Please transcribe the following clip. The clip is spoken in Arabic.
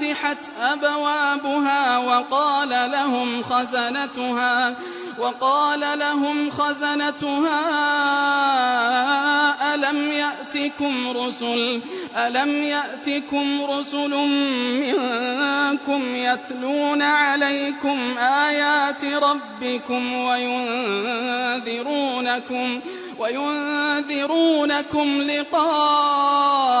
فتحت أبوابها وقال لهم خزنتها وقال لهم خزنتها ألم يأتكم رسل؟ ألم يأتكم رسل منكم يتلون عليكم آيات ربكم وينذرونكم وينذرونكم لقاء